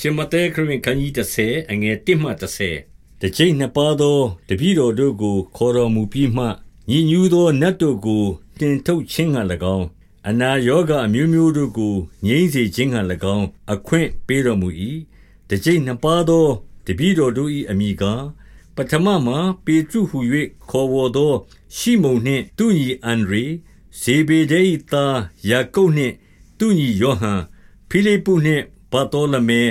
ရှင်မဿဲခရစ်ခန်းကြီး30အငယ်1မှ30တကြိမ်နှစ်ပါးသောတပည့်တော်တို့ကိုခေါ်တော်မူပြီးမှညဉ့်ညူးသောနတ်တို့ကိုတင်ထုတ်ခြင်းဟံ၎င်းအနာယောဂအမျိုးမျိုးတို့ကိုငြိမ့်စေခြင်းဟံ၎င်းအခွင့်ပေးတော်မူ၏တကြိမ်နှစ်ပါးသောတပည့်တော်တို့၏အမိကားပထမမှာပေတရုဟု၍ခေါ်ဝေါ်သော ရှိမုန်နှင့်သူညီအန်ဒရေဇေဘေဒဲ၏သားယာကုပ်နှင့်သူညီယောဟန်ဖိလိပ္ပုနှင့် ဗတောလမဲ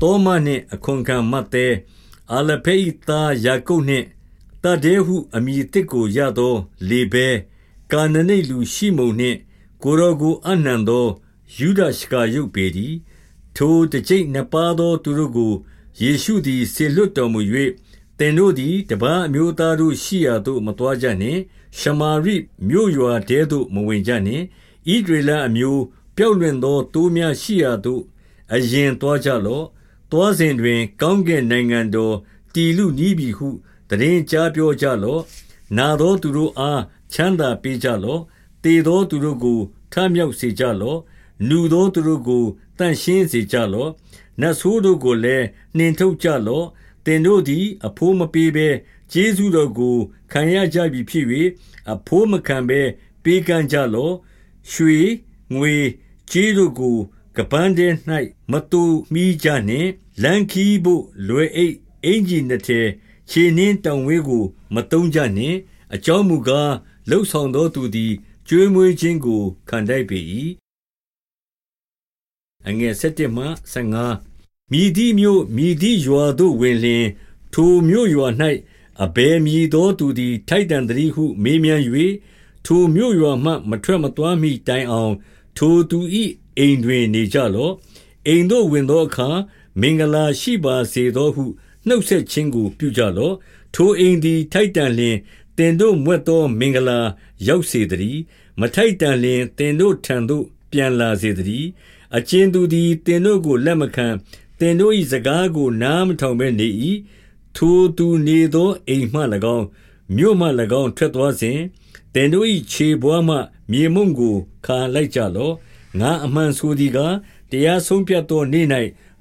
တောမနှင့်အခွန်ခံမတ်တဲအာလဖေ၏သားယာကုပ်နှင့်တဒေဟုအမိတစ်ကိုရသော လေဘဲကာနနိလူရှိမုန်နှင့်ကိုရောကိုအနှံသောယူဒရှကာယုတ်ပေသည်ထိုတကြိတ်နှစ်ပါးသောသူတို့ကိုယေရှုသည်ဆေလွတ်တော်မူ၍သင်တို့သည်တပန်းအမျိုးသားတို့ရှိရာသို့မသွားကြနှင့် ရှမာရိမြို့ရွာတဲသို့မဝင်ကြနှင့်ဣဒရေလအမျိုးပျောက်လွင်သောတိုးများရှိရာသို့ အရင်သွားကြလော့သွားစဉ်တွင် ကောင်းကင်နိုင်ငံတော်တည်လူနီးပြီဟုတရင်ကြားပြောကြလော့နာသောသူတို့အားချမ်းသာပေးကြလော့တေသောသူတို့ကိုထမြောက်စေကြလော့နူသောသူတို့ကိုတန့်ရှင်းစေကြလော့နတ်ဆိုးတို့ကိုလည်းနှင်ထုတ်ကြလော့တင်တို့သည် အဖိုးမပေးဘဲကျေးဇူးတော်ကိုခံရကြပြီဖြစ်၍အဖိုးမခံဘဲပေးကမ်းကြလော့ရွှေငွေကြေးတို့ကို ကပန်းတဲ၌မတူမိကြနှင့်လန်ခီဖို့လွယ်အိတ်အင်ကြီးနှစ်ထဲခြေနှင်းတောင်ဝဲကို မတုံးကြနှင့် အကြောင်းမူကားလှုပ်ဆောင်သောသူသည်ကျွေးမွေးခြင်းကိုခံတတ်ပေ၏အငယ်7မှ15မြည်သည့်မြို့မြည်သည့်ရွာသို့ဝင်လျင်ထိုမြို့ရွာ၌အဘယ်မည်သောသူသည် ထိုက်တန်သည်ဟု မေးမြန်း၍ထိုမြို့ရွာမှ မထွက်မသွားမီတိုင်အောင် ထိုသူ၏ အိမ်တွင်နေကြလော့အိမ်သို့ဝင်သောအခါ မင်္ဂလာရှိပါစေသောဟုနှုတ်ဆက်ခြင်းကို ပြုကြလော့ထိုအိမ်သည်ထိုက်တန်လျင်တင်တို့မွက်သောမင်္ဂလာရောက်စေတည်းမထိုက်တန်လျင်တင်တို့ထံသို့ပြန်လာစေတည်းအချင်းသူသည်တင်တို့ကိုလက်မခံတင်တို့၏စကားကိုနားမထောင်ဘဲနေ၏ထိုသူနေသောအိမ်မှ၎င်းမြို့မှ၎င်းထွက်သွားစဉ်တင်တို့၏ခြေဘွားမှမြေမုံကိုခါလိုက်ကြလော့ ငါအမှန်ဆိုသည်ကားတရားဆုံးဖြတ်သောနေ့၌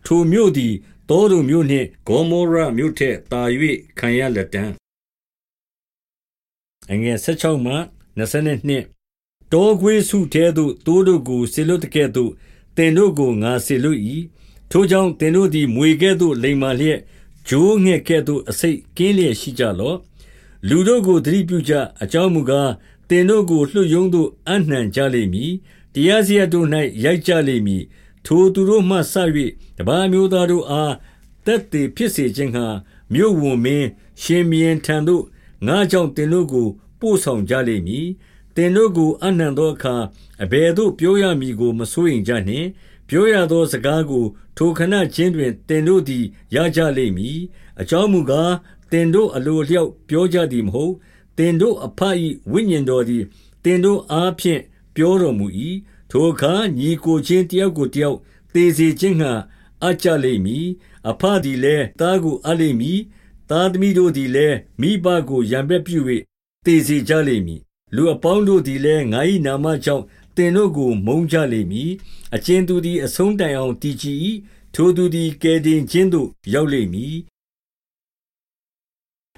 ထိုမြို့သည်တောတုမြို့နှင့်ဂေါမောရမြို့ထက်သာ၍ခံရလက်တံအငယ်16မှ22တောခွေးစုထဲသို့တိုးတို့ကိုဆေလွတ်တကဲ့သို့တင်တို့ကိုငါဆေလွတ်၏ထိုကြောင့်တင်တို့သည်မွေကဲ့သို့လိမ်မာလျက်ဂျိုးငှက်ကဲ့သို့အစိတ်ကင်းလျက်ရှိကြလော့လူတို့ကိုသတိပြုကြအကြောင်းမူကားတင်တို့ကိုလွှတ်ယုံသို့အနှံကြလိမ့်မည် တရားစရတို့၌ရိုက်ကြလိမ့်မည်ထိုသူတို့မှဆ၍တပါးမျိုးသားတို့အားတက်တည်ဖြစ်စေခြင်းဟံမြို့ဝန်မင်းရှင်မြင်းထံသို့ငါကြောင့်တင်တို့ကို ပို့ဆောင်ကြလိမ့်မည်တင်တို့ကိုအနှံသောအခါအဘယ်သို့ပြောရမည်ကို မစိုးရင်ကြနှင့်ပြောရသောစကားကို ထိုခဏချင်းတွင်တင်တို့သည်ရကြလိမ့်မည်အကြောင်းမူကားတင်တို့အလိုလျောက်ပြောကြသည်မဟုတ်တင်တို့အဖ၏ဝိညာဉ်တော်သည်တင်တို့အားဖြင့် ပြောတော်မူ၏ထိုအခါညီကိုချင်းတယောက်ကိုတယောက်သေစေခြင်းငှာအကြလိမ့်မည်အဖသည်လည်းသားကိုအလိမ့်မည်သားသမီးတို့သည်လည်းမိဘကိုရံပက်ပြု၍သေစေကြလိမ့်မည်လူအပေါင်းတို့သည်လည်းငါ၏နာမကြောင့်တင်တို့ကိုမုန်းကြလိမ့်မည်အချင်းသူသည်အဆုံးတိုင်အောင်တည်ကြည်၏ထိုသူသည်ကယ်တင်ခြင်းသို့ရောက်လိမ့်မည်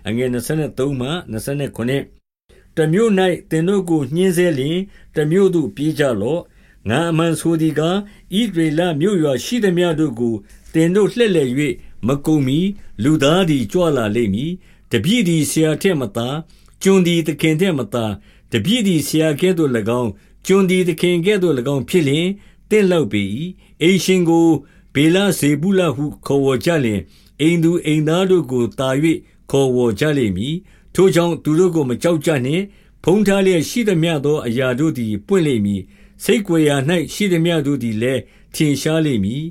အငယ်23မှ29 တမျိုး၌တင်တို့ကိုညှင်းဆဲလျင်တမျိုးသို့ပြေးကြလော့ငါအမှန်ဆိုသည်ကားဣဒရေလမြို့ရွာရှိသည်များတို့ကိုတင်တို့လှည့်လည်၍မကုံမီလူသားသည်ကြွလာလိမ့်မည်တပြည့်သည်ဆရာထက်မသာကျွန်သည်သခင်ထက်မသာတပြည့်သည်ဆရာကဲ့သို့၎င်းကျွန်သည်သခင်ကဲ့သို့၎င်းဖြစ်လျင်တင့်လောက်ပေ၏အိရှင်ကိုဘေလဇေဘူးလဟုခေါ်ဝေါ်ကြလျင်အိမ်သူအိမ်သားတို့ကိုတာ၍ခေါ်ဝေါ်ကြလိမ့်မည် ထိုကြောင့်သူတို့ကို မကြောက်ကြနှင့် ဖုံးထားလျက်ရှိသမျှသော အရာတို့သည် ပွင့်လိမ့်မည်စိတ်ကြွယ်ရာ၌ရှိသမျှတို့သည်လည်း ထင်ရှားလိမ့်မည်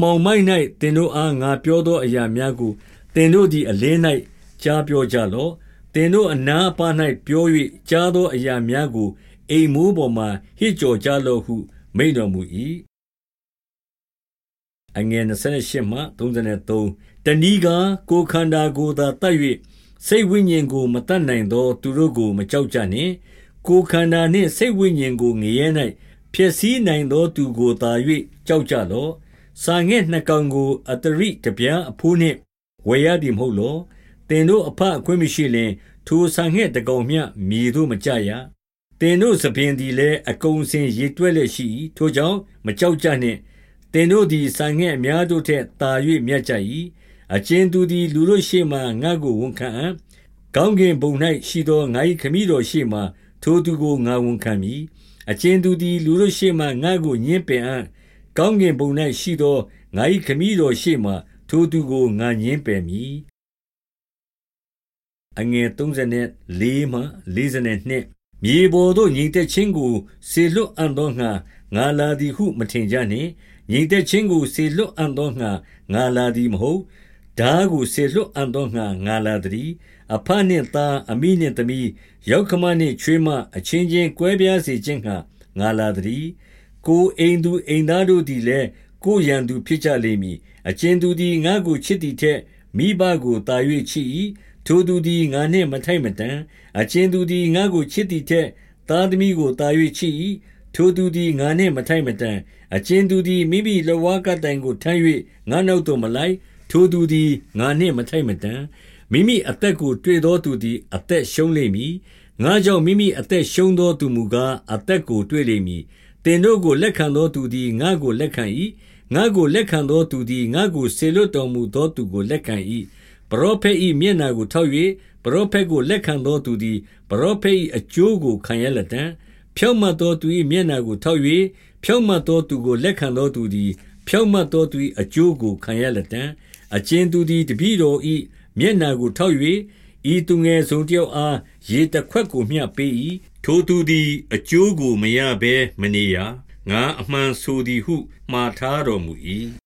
မှောင်မိုက်၌သင်တို့အား ငါပြောသောအရာများကို သင်တို့သည် အလင်း၌ကြားပြောကြလော့ သင်တို့အနားပါ၌ပြော၍ကြားသောအရာများကို အိမ်မိုးပေါ်မှဟစ်ကြော်ကြလော့ဟု မိန့်တော်မူ၏အငယ်28မှ33တဏီကကိုခန္ဓာကိုသာတတ်၍ စိတ်ဝိညာဉ်ကို မတတ်နိုင်သော သူတို့ကို မကြောက်ကြနှင့် ကိုခန္ဓာနှင့် စိတ်ဝိညာဉ်ကို ငရဲ၌ဖျက်ဆီးနိုင်သော သူကိုသာ၍ကြောက်ကြလော့ စာငှက်နှစ်ကောင်ကို အဿရိတပြားအဘိုးနှင့် ဝယ်ရသည် မဟုတ်လော။သင်တို့အဘအခွင့်မရှိလျှင် ထိုစာငှက်တကောင်မျှ မြေသို့မကျရ။သင်တို့ဆံပင်သည်လည်း အကုန်အစင် ရေတွက်လျက်ရှိ၏။ထိုကြောင့် မကြောက်ကြနှင့်။သင်တို့သည် စာငှက်အများတို့ထက်သာ၍မြတ်ကြ၏။ အကြင်သူသည် လူတို့ရှေ့မှာငါ့ကိုဝန်ခံအံ့။ကောင်းကင်ဘုံ၌ရှိသော ငါ၏ခမည်းတော်ရှေ့မှာ ထိုသူကို ငါဝန်ခံမည်။အကြင်သူသည် လူတို့ရှေ့မှာ ငါ့ကို ငြင်းပယ်အံ့။ကောင်းကင်ဘုံ၌ရှိသော ငါ၏ခမည်းတော်ရှေ့မှာ ထိုသူကို ငါငြင်းပယ်မည်။မြေပေါ်သို့ ငြိမ်သက်ခြင်းကို စေလွှတ်အံ့သောငှါ ငါလာသည်ဟု မထင်ကြနှင့်။ငြိမ်သက်ခြင်းကို စေလွှတ်အံ့သောငှါ ငါလာသည်မဟုတ်။ ထားကိုစေလွှတ်အံ့သောငှါငါလာသတည်း။အဘနှင့်သား၊အမိနှင့်သမီး၊ယောက္ခမနှင့်ချွေးမအချင်းချင်းကွဲပြားစေခြင်းငှါငါလာသတည်း။ကိုယ်အိမ်သူအိမ်သားတို့သည်လည်းကိုယ်ရန်သူဖြစ်ကြလိမ့်မည်။အကြင်သူသည်ငါ့ကိုချစ်သည်ထက်မိဘကိုသာ၍ချစ်၏။ထိုသူသည်ငါနှင့်မထိုက်မတန်။အကြင်သူသည်ငါ့ကိုချစ်သည်ထက်သားသမီးကိုသာ၍ချစ်၏။ထိုသူသည်ငါနှင့်မထိုက်မတန်။အကြင်သူသည်မိမိလက်ဝါးကပ်တိုင်ကိုထမ်း၍ငါ့နောက်သို့မလိုက်။ ထိုသူသည်ငါနှင့်မထိုက်မတန်။မိမိအသက်ကိုတွေ့သောသူသည် အသက်ရှုံးလိမ့်မည်။ငါ့ကြောင့်မိမိအသက်ရှုံးသောသူမူကား၊အသက်ကိုတွေ့လိမ့်မည်။သင်တို့ကိုလက်ခံသောသူသည်ငါ့ကိုလက်ခံ၏။ငါ့ကိုလက်ခံသောသူသည်ငါ့ကိုစေလွှတ်တော်မူသောသူကိုလက်ခံ၏။ပရောဖက်၏မျက်နှာကိုထောက်၍ပရောဖက်ကိုလက်ခံသောသူသည်ပရောဖက်၏အကျိုးကိုခံရလတံ့။ဖြောင့်မတ်သောသူ၏မျက်နှာကိုထောက်၍ဖြောင့်မတ်သောသူကိုလက်ခံသောသူသည်ဖြောင့်မတ်သောသူ၏အကျိုးကိုခံရလတံ့။ အကြင်သူသည်တပည့်တော်၏မျက်နှာကိုထောက်၍၊ဤသူငယ်တစုံတယောက်အားရေတခွက်ကိုမျှပေး၏။ထိုသူသည် အကျိုးကိုမရဘဲမနေရာ။ငါအမှန်ဆိုသည်ဟုမှာထားတော်မူ၏။